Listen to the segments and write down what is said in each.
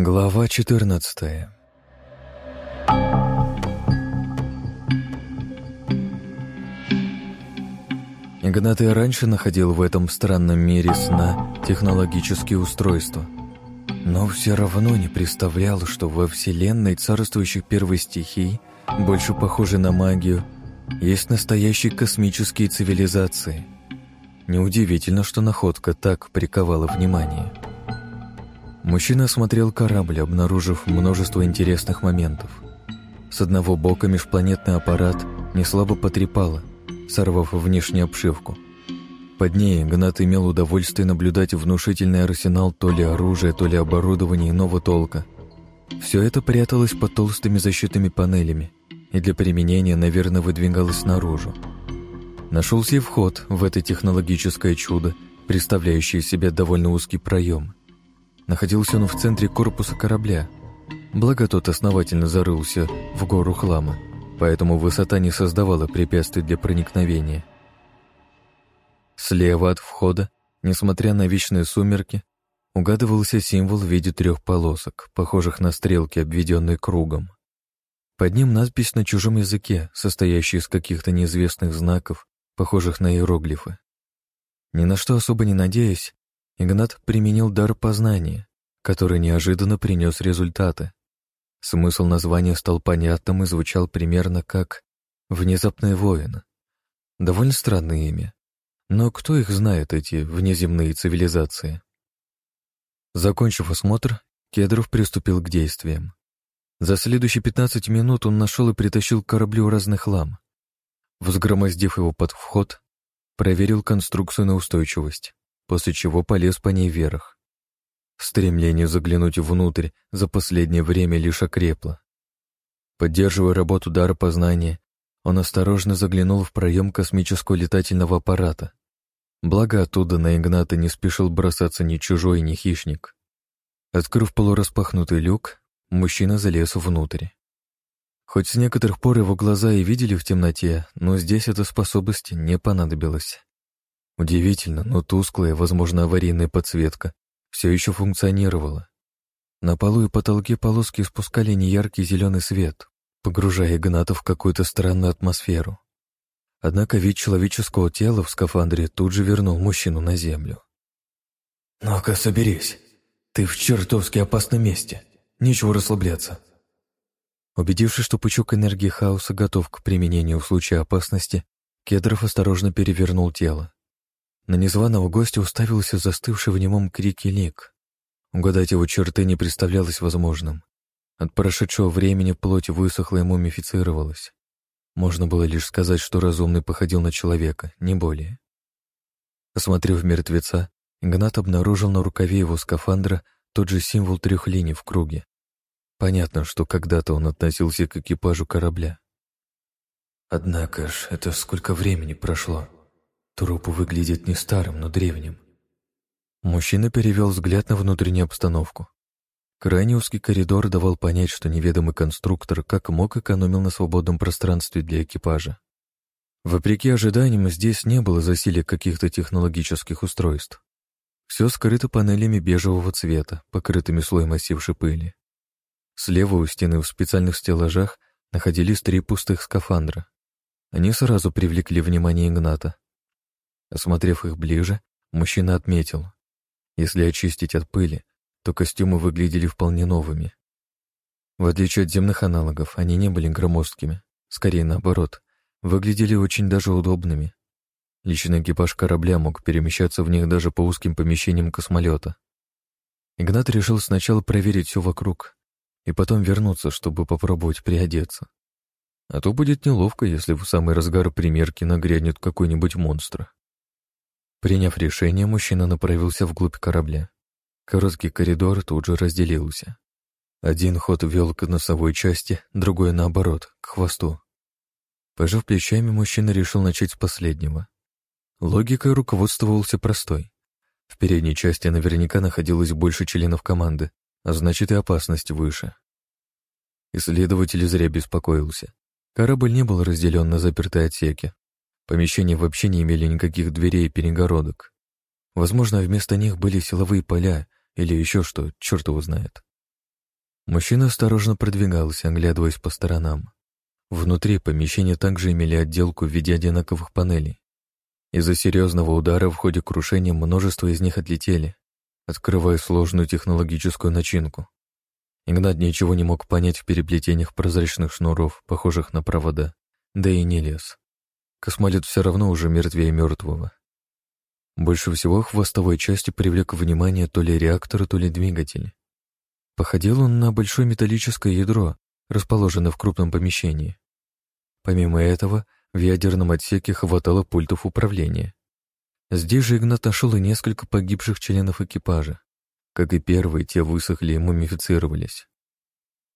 Глава 14 Игнат и раньше находил в этом странном мире сна технологические устройства, но все равно не представлял, что во вселенной царствующих первой стихий, больше похожей на магию, есть настоящие космические цивилизации. Неудивительно, что находка так приковала внимание. Мужчина осмотрел корабль, обнаружив множество интересных моментов. С одного бока межпланетный аппарат неслабо потрепало, сорвав внешнюю обшивку. Под ней Гнат имел удовольствие наблюдать внушительный арсенал то ли оружия, то ли оборудования иного толка. Все это пряталось под толстыми защитными панелями и для применения, наверное, выдвигалось наружу. Нашелся и вход в это технологическое чудо, представляющее себе довольно узкий проем. Находился он в центре корпуса корабля, благо тот основательно зарылся в гору хлама поэтому высота не создавала препятствий для проникновения. Слева от входа, несмотря на вечные сумерки, угадывался символ в виде трех полосок, похожих на стрелки, обведенные кругом. Под ним надпись на чужом языке, состоящая из каких-то неизвестных знаков, похожих на иероглифы. Ни на что особо не надеясь, Игнат применил дар познания, который неожиданно принес результаты. Смысл названия стал понятным и звучал примерно как «Внезапный воин». Довольно странное имя. Но кто их знает, эти внеземные цивилизации? Закончив осмотр, Кедров приступил к действиям. За следующие 15 минут он нашел и притащил к кораблю разный хлам. Взгромоздив его под вход, проверил конструкцию на устойчивость, после чего полез по ней вверх. Стремление заглянуть внутрь за последнее время лишь окрепло. Поддерживая работу дара познания, он осторожно заглянул в проем космического летательного аппарата. Благо оттуда на Игната не спешил бросаться ни чужой, ни хищник. Открыв полураспахнутый люк, мужчина залез внутрь. Хоть с некоторых пор его глаза и видели в темноте, но здесь эта способность не понадобилась. Удивительно, но тусклая, возможно, аварийная подсветка все еще функционировала. На полу и потолке полоски испускали неяркий зеленый свет, погружая Игната в какую-то странную атмосферу. Однако вид человеческого тела в скафандре тут же вернул мужчину на землю. «Ну-ка, соберись. Ты в чертовски опасном месте. Нечего расслабляться». Убедившись, что пучок энергии хаоса готов к применению в случае опасности, Кедров осторожно перевернул тело. На незваного гостя уставился застывший в немом крике Лик. Угадать его черты не представлялось возможным. От прошедшего времени плоть высохла и мумифицировалась. Можно было лишь сказать, что разумный походил на человека, не более. Осмотрев мертвеца, Игнат обнаружил на рукаве его скафандра тот же символ трех линий в круге. Понятно, что когда-то он относился к экипажу корабля. Однако ж, это сколько времени прошло? Труп выглядит не старым, но древним. Мужчина перевел взгляд на внутреннюю обстановку. Крайне узкий коридор давал понять, что неведомый конструктор как мог экономил на свободном пространстве для экипажа. Вопреки ожиданиям, здесь не было засилия каких-то технологических устройств. Все скрыто панелями бежевого цвета, покрытыми слоем осевшей пыли. Слева у стены в специальных стеллажах находились три пустых скафандра. Они сразу привлекли внимание Игната. Осмотрев их ближе, мужчина отметил. Если очистить от пыли, то костюмы выглядели вполне новыми. В отличие от земных аналогов, они не были громоздкими, скорее наоборот, выглядели очень даже удобными. Личный экипаж корабля мог перемещаться в них даже по узким помещениям космолета. Игнат решил сначала проверить все вокруг и потом вернуться, чтобы попробовать приодеться. А то будет неловко, если в самый разгар примерки нагрянет какой-нибудь монстр. Приняв решение, мужчина направился вглубь корабля. Короткий коридор тут же разделился. Один ход вел к носовой части, другой наоборот, к хвосту. Пожав плечами, мужчина решил начать с последнего. Логикой руководствовался простой. В передней части наверняка находилось больше членов команды, а значит и опасность выше. Исследователь зря беспокоился. Корабль не был разделен на запертые отсеки, Помещения вообще не имели никаких дверей и перегородок. Возможно, вместо них были силовые поля или еще что, черт его знает. Мужчина осторожно продвигался, оглядываясь по сторонам. Внутри помещения также имели отделку в виде одинаковых панелей. Из-за серьезного удара в ходе крушения множество из них отлетели, открывая сложную технологическую начинку. Игнат ничего не мог понять в переплетениях прозрачных шнуров, похожих на провода, да и не лез. Космолет все равно уже мертвее мертвого. Больше всего хвостовой части привлек внимание то ли реактор, то ли двигатель. Походил он на большое металлическое ядро, расположенное в крупном помещении. Помимо этого, в ядерном отсеке хватало пультов управления. Здесь же Игнат нашел и несколько погибших членов экипажа. Как и первые, те высохли и мумифицировались.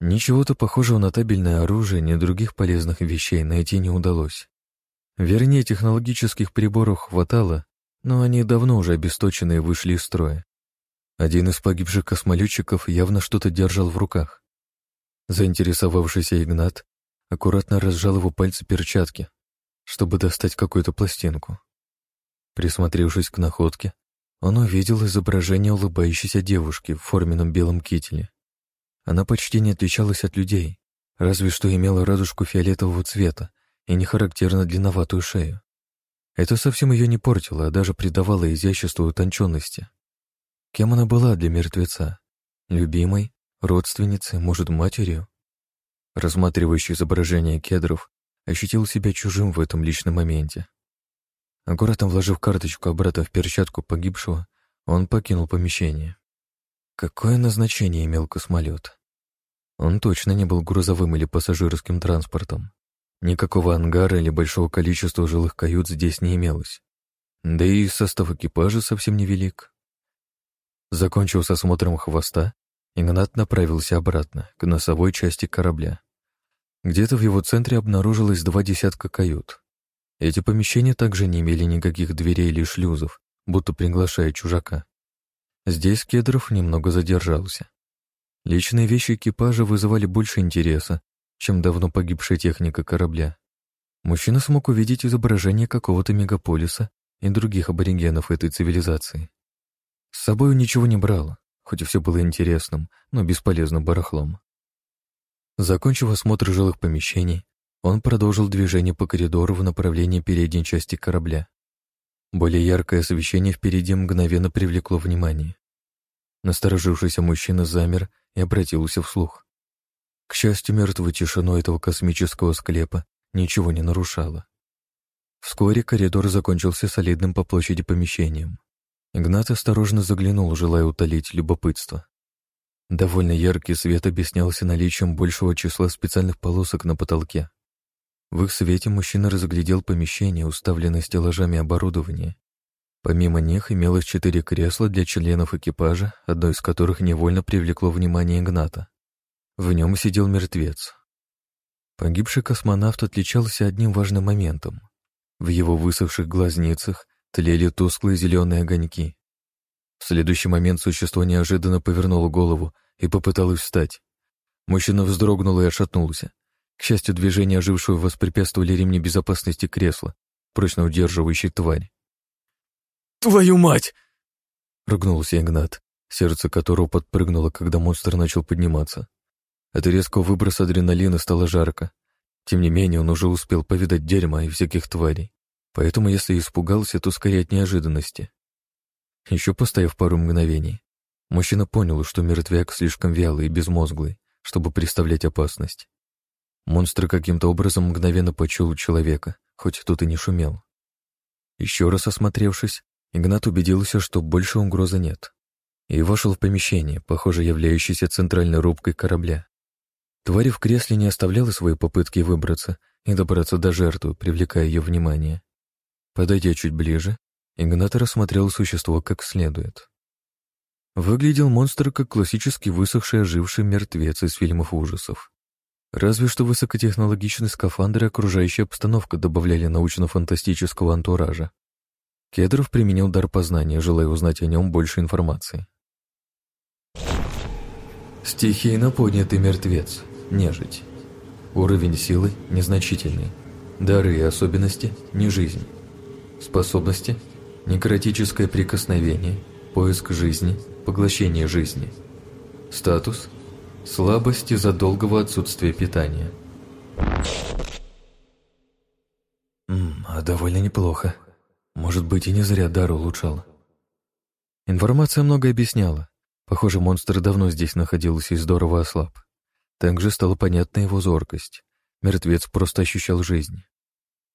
Ничего-то похожего на табельное оружие, ни других полезных вещей найти не удалось. Вернее, технологических приборов хватало, но они давно уже обесточены и вышли из строя. Один из погибших космолетчиков явно что-то держал в руках. Заинтересовавшийся Игнат аккуратно разжал его пальцы перчатки, чтобы достать какую-то пластинку. Присмотревшись к находке, он увидел изображение улыбающейся девушки в форменном белом кителе. Она почти не отличалась от людей, разве что имела радужку фиолетового цвета и нехарактерно длинноватую шею. Это совсем ее не портило, а даже придавало изяществу и утонченности. Кем она была для мертвеца? Любимой? Родственницей? Может, матерью? Рассматривающий изображение кедров ощутил себя чужим в этом личном моменте. Аккуратно вложив карточку обратно в перчатку погибшего, он покинул помещение. Какое назначение имел космолет? Он точно не был грузовым или пассажирским транспортом. Никакого ангара или большого количества жилых кают здесь не имелось. Да и состав экипажа совсем невелик. Закончив с осмотром хвоста, Игнат направился обратно, к носовой части корабля. Где-то в его центре обнаружилось два десятка кают. Эти помещения также не имели никаких дверей или шлюзов, будто приглашая чужака. Здесь Кедров немного задержался. Личные вещи экипажа вызывали больше интереса, чем давно погибшая техника корабля. Мужчина смог увидеть изображение какого-то мегаполиса и других аборигенов этой цивилизации. С собой ничего не брал, хоть и все было интересным, но бесполезным барахлом. Закончив осмотр жилых помещений, он продолжил движение по коридору в направлении передней части корабля. Более яркое освещение впереди мгновенно привлекло внимание. Насторожившийся мужчина замер и обратился вслух. К счастью, мертвую тишину этого космического склепа ничего не нарушало. Вскоре коридор закончился солидным по площади помещением. Игнат осторожно заглянул, желая утолить любопытство. Довольно яркий свет объяснялся наличием большего числа специальных полосок на потолке. В их свете мужчина разглядел помещение, уставленное стеллажами оборудования. Помимо них имелось четыре кресла для членов экипажа, одно из которых невольно привлекло внимание Игната. В нем сидел мертвец. Погибший космонавт отличался одним важным моментом. В его высохших глазницах тлели тусклые зеленые огоньки. В следующий момент существо неожиданно повернуло голову и попыталось встать. Мужчина вздрогнул и отшатнулся. К счастью, движения ожившего воспрепятствовали ремни безопасности кресла, прочно удерживающей тварь. «Твою мать!» — ругнулся Игнат, сердце которого подпрыгнуло, когда монстр начал подниматься. От резкого выброса адреналина стало жарко. Тем не менее, он уже успел повидать дерьма и всяких тварей. Поэтому, если испугался, то скорее от неожиданности. Еще постояв пару мгновений, мужчина понял, что мертвяк слишком вялый и безмозглый, чтобы представлять опасность. Монстр каким-то образом мгновенно почул человека, хоть тут и не шумел. Еще раз осмотревшись, Игнат убедился, что больше угрозы нет, и вошел в помещение, похоже, являющееся центральной рубкой корабля. Тварь в кресле не оставляла свои попытки выбраться и добраться до жертвы, привлекая ее внимание. Подойдя чуть ближе, Игнат рассмотрел существо как следует. Выглядел монстр как классический высохший оживший мертвец из фильмов ужасов. Разве что высокотехнологичный скафандр и окружающая обстановка добавляли научно-фантастического антуража. Кедров применил дар познания, желая узнать о нем больше информации. Стихийно поднятый мертвец, нежить. Уровень силы незначительный. Дары и особенности – не жизнь. Способности – некротическое прикосновение, поиск жизни, поглощение жизни. Статус – Слабость из-за долгого отсутствия питания. М а довольно неплохо. Может быть, и не зря дар улучшал. Информация много объясняла. Похоже, монстр давно здесь находился и здорово ослаб. Также стала понятна его зоркость. Мертвец просто ощущал жизнь.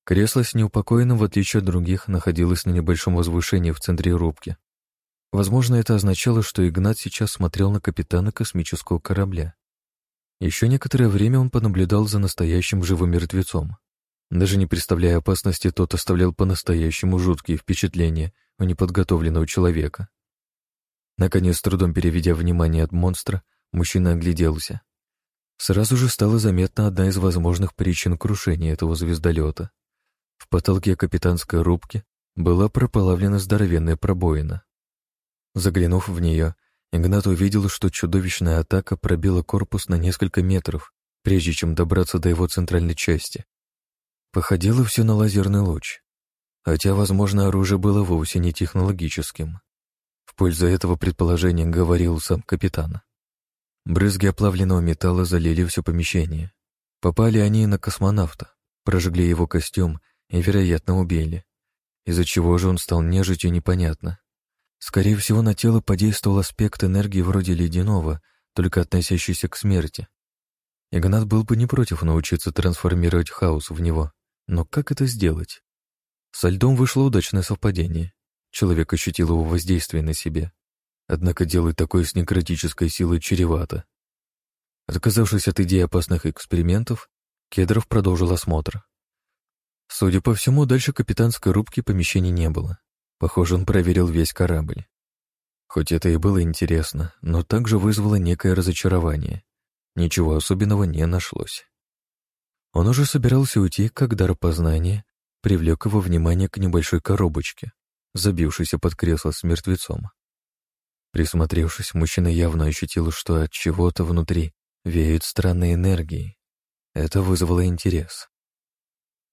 Кресло с неупокоенным, в отличие от других, находилось на небольшом возвышении в центре рубки. Возможно, это означало, что Игнат сейчас смотрел на капитана космического корабля. Еще некоторое время он понаблюдал за настоящим живым мертвецом. Даже не представляя опасности, тот оставлял по-настоящему жуткие впечатления у неподготовленного человека. Наконец, трудом переведя внимание от монстра, мужчина огляделся. Сразу же стала заметна одна из возможных причин крушения этого звездолета. В потолке капитанской рубки была прополавлена здоровенная пробоина. Заглянув в нее, Игнат увидел, что чудовищная атака пробила корпус на несколько метров, прежде чем добраться до его центральной части. Походило все на лазерный луч, хотя, возможно, оружие было вовсе не технологическим. В пользу этого предположения говорил сам капитан. Брызги оплавленного металла залили все помещение. Попали они на космонавта, прожгли его костюм и, вероятно, убили. Из-за чего же он стал нежитью, непонятно. Скорее всего, на тело подействовал аспект энергии вроде ледяного, только относящийся к смерти. Игнат был бы не против научиться трансформировать хаос в него, но как это сделать? Со льдом вышло удачное совпадение. Человек ощутил его воздействие на себе. Однако делать такое с некротической силой чревато. Отказавшись от идеи опасных экспериментов, Кедров продолжил осмотр. Судя по всему, дальше капитанской рубки помещений не было. Похоже, он проверил весь корабль. Хоть это и было интересно, но также вызвало некое разочарование. Ничего особенного не нашлось. Он уже собирался уйти, как дар познания привлек его внимание к небольшой коробочке, забившейся под кресло с мертвецом. Присмотревшись, мужчина явно ощутил, что от чего-то внутри веют странные энергии. Это вызвало интерес.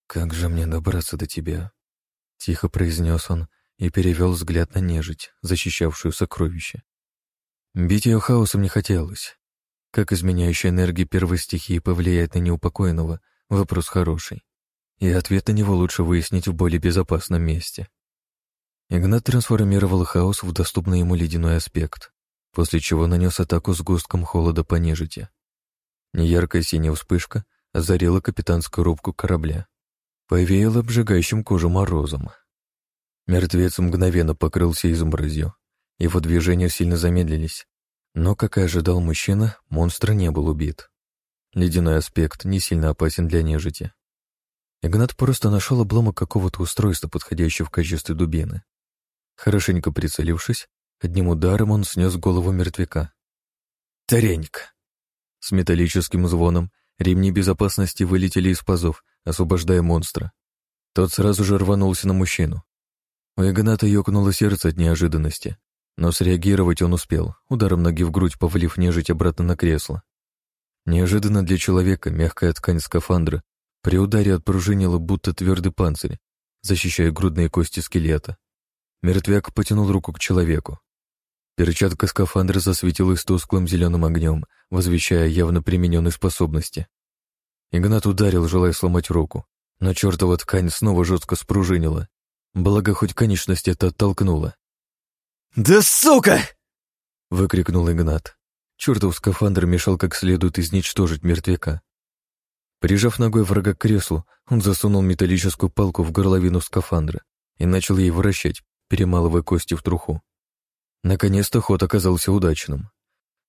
«Как же мне добраться до тебя?» — тихо произнес он и перевел взгляд на нежить, защищавшую сокровище. Бить ее хаосом не хотелось. Как изменяющая энергия первой стихии повлияет на неупокоенного — вопрос хороший. И ответ на него лучше выяснить в более безопасном месте. Игнат трансформировал хаос в доступный ему ледяной аспект, после чего нанес атаку с густком холода по нежити. Неяркая синяя вспышка озарила капитанскую рубку корабля повеяло обжигающим кожу морозом. Мертвец мгновенно покрылся изморозью. Его движения сильно замедлились. Но, как и ожидал мужчина, монстр не был убит. Ледяной аспект не сильно опасен для нежити. Игнат просто нашел обломок какого-то устройства, подходящего в качестве дубины. Хорошенько прицелившись, одним ударом он снес голову мертвяка. Таренька! С металлическим звоном ремни безопасности вылетели из пазов, освобождая монстра. Тот сразу же рванулся на мужчину. У Игната ёкнуло сердце от неожиданности, но среагировать он успел, ударом ноги в грудь повалив нежить обратно на кресло. Неожиданно для человека мягкая ткань скафандра при ударе отпружинила будто твердый панцирь, защищая грудные кости скелета. Мертвяк потянул руку к человеку. Перчатка скафандра засветилась тусклым зеленым огнем, возвещая явно примененной способности. Игнат ударил, желая сломать руку, но чертова ткань снова жестко спружинила. Благо, хоть конечность это оттолкнула. «Да сука!» — выкрикнул Игнат. Чертов скафандр мешал как следует изничтожить мертвяка. Прижав ногой врага к креслу, он засунул металлическую палку в горловину скафандра и начал ей вращать, перемалывая кости в труху. Наконец-то ход оказался удачным.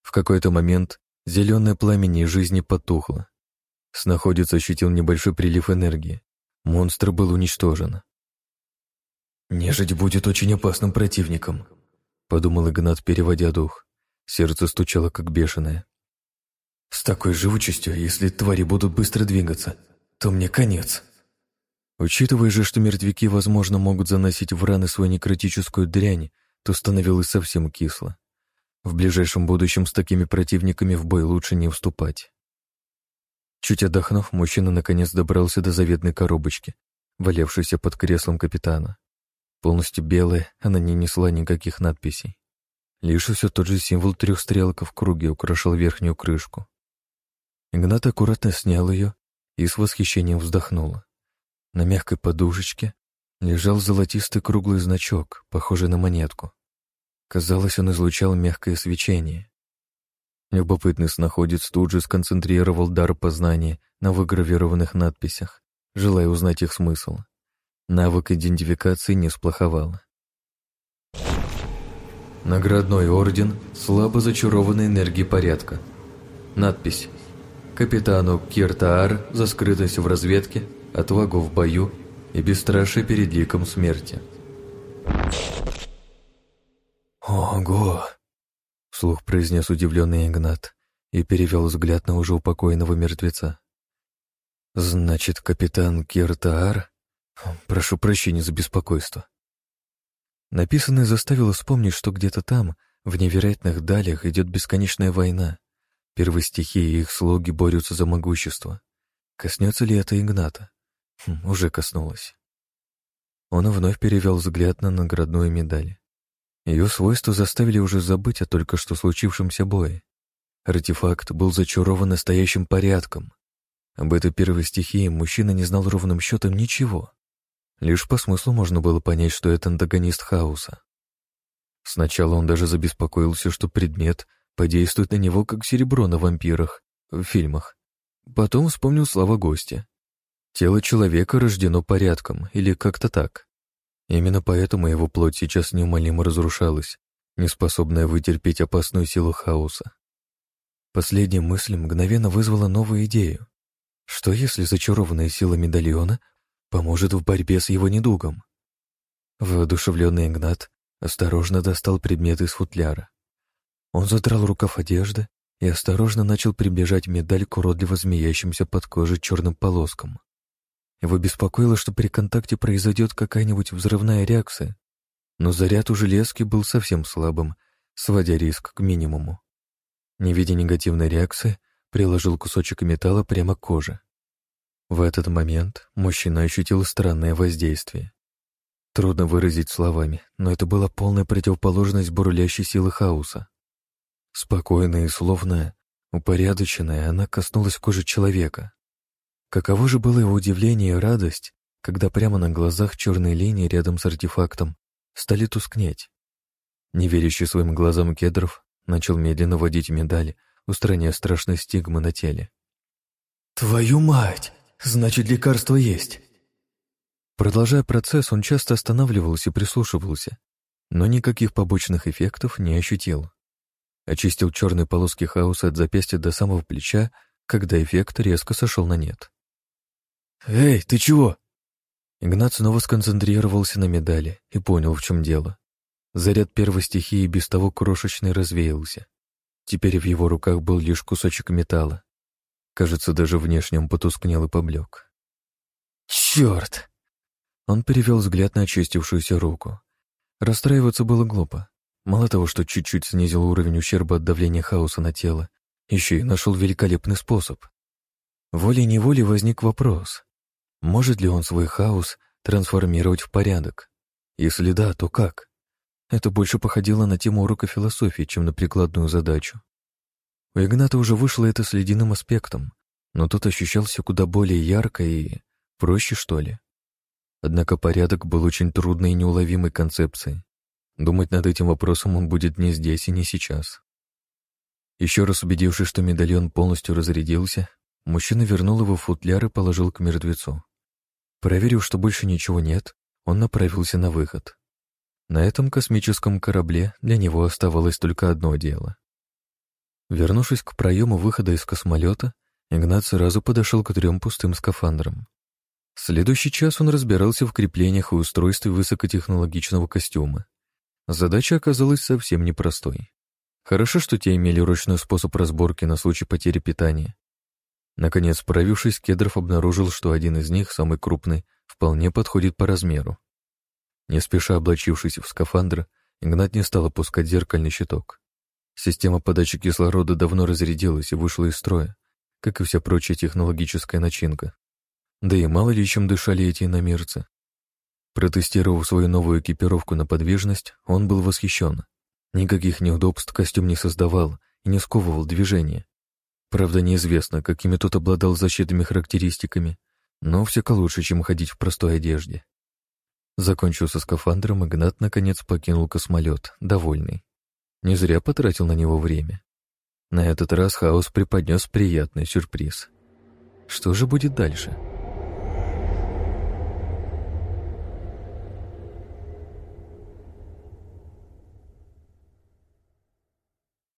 В какой-то момент зеленое пламени жизни потухло. Снаходец ощутил небольшой прилив энергии. Монстр был уничтожен. «Нежить будет очень опасным противником», — подумал Игнат, переводя дух. Сердце стучало, как бешеное. «С такой живучестью, если твари будут быстро двигаться, то мне конец». Учитывая же, что мертвяки, возможно, могут заносить в раны свою некротическую дрянь, то становилось совсем кисло. В ближайшем будущем с такими противниками в бой лучше не вступать. Чуть отдохнув, мужчина наконец добрался до заветной коробочки, валявшейся под креслом капитана. Полностью белая, она не несла никаких надписей. Лишь все тот же символ трех стрелок в круге украшал верхнюю крышку. Игнат аккуратно снял ее и с восхищением вздохнул. На мягкой подушечке лежал золотистый круглый значок, похожий на монетку. Казалось, он излучал мягкое свечение. Любопытный снаходец тут же сконцентрировал дар познания на выгравированных надписях, желая узнать их смысл. Навык идентификации не сплоховал. Наградной орден слабо зачарованной энергии порядка. Надпись. Капитану Киртаар за скрытость в разведке, отвагу в бою и бесстрашие перед ликом смерти. «Ого!» Слух произнес удивленный Игнат и перевел взгляд на уже упокоенного мертвеца. «Значит, капитан Киртаар? Прошу прощения за беспокойство». Написанное заставило вспомнить, что где-то там, в невероятных далях, идет бесконечная война. Первые стихии и их слуги борются за могущество. Коснется ли это Игната? Хм, уже коснулось. Он вновь перевел взгляд на наградную медаль. Ее свойства заставили уже забыть о только что случившемся бое. Артефакт был зачарован настоящим порядком. Об этой первой стихии мужчина не знал ровным счетом ничего. Лишь по смыслу можно было понять, что это антагонист хаоса. Сначала он даже забеспокоился, что предмет подействует на него, как серебро на вампирах в фильмах. Потом вспомнил слова гостя. Тело человека рождено порядком, или как-то так. Именно поэтому его плоть сейчас неумолимо разрушалась, неспособная вытерпеть опасную силу хаоса. Последняя мысль мгновенно вызвала новую идею. Что если зачарованная сила медальона поможет в борьбе с его недугом? Воодушевленный Игнат осторожно достал предмет из футляра. Он задрал рукав одежды и осторожно начал приближать медаль к уродливо змеящимся под кожей черным полоскам. Его беспокоило, что при контакте произойдет какая-нибудь взрывная реакция, но заряд у железки был совсем слабым, сводя риск к минимуму. Не видя негативной реакции, приложил кусочек металла прямо к коже. В этот момент мужчина ощутил странное воздействие. Трудно выразить словами, но это была полная противоположность бурлящей силы хаоса. Спокойная и словная, упорядоченная, она коснулась кожи человека. Каково же было его удивление и радость, когда прямо на глазах черные линии рядом с артефактом стали тускнеть. Неверящий своим глазам кедров начал медленно водить медали, устраняя страшные стигмы на теле. «Твою мать! Значит, лекарство есть!» Продолжая процесс, он часто останавливался и прислушивался, но никаких побочных эффектов не ощутил. Очистил черные полоски хаоса от запястья до самого плеча, когда эффект резко сошел на нет. «Эй, ты чего?» Игнат снова сконцентрировался на медали и понял, в чем дело. Заряд первой стихии без того крошечный развеялся. Теперь в его руках был лишь кусочек металла. Кажется, даже внешне он потускнел и поблек. «Черт!» Он перевел взгляд на очистившуюся руку. Расстраиваться было глупо. Мало того, что чуть-чуть снизил уровень ущерба от давления хаоса на тело, еще и нашел великолепный способ. Волей-неволей возник вопрос, может ли он свой хаос трансформировать в порядок? Если да, то как? Это больше походило на тему урока философии, чем на прикладную задачу. У Игната уже вышло это с ледяным аспектом, но тот ощущался куда более ярко и проще, что ли. Однако порядок был очень трудной и неуловимой концепцией. Думать над этим вопросом он будет не здесь и не сейчас. Еще раз убедившись, что медальон полностью разрядился, мужчина вернул его в футляр и положил к мертвецу. Проверив, что больше ничего нет, он направился на выход. На этом космическом корабле для него оставалось только одно дело. Вернувшись к проему выхода из космолета, Игнат сразу подошел к трем пустым скафандрам. Следующий час он разбирался в креплениях и устройстве высокотехнологичного костюма. Задача оказалась совсем непростой. Хорошо, что те имели ручной способ разборки на случай потери питания. Наконец, справившись, Кедров обнаружил, что один из них, самый крупный, вполне подходит по размеру. Не спеша облачившись в скафандр, Игнат не стал опускать зеркальный щиток. Система подачи кислорода давно разрядилась и вышла из строя, как и вся прочая технологическая начинка. Да и мало ли чем дышали эти иномерцы. Протестировав свою новую экипировку на подвижность, он был восхищен. Никаких неудобств костюм не создавал и не сковывал движение. Правда, неизвестно, какими тут обладал защитными характеристиками, но всяко лучше, чем ходить в простой одежде. Закончил со скафандром, Игнат наконец покинул космолет, довольный. Не зря потратил на него время. На этот раз хаос преподнес приятный сюрприз. Что же будет дальше?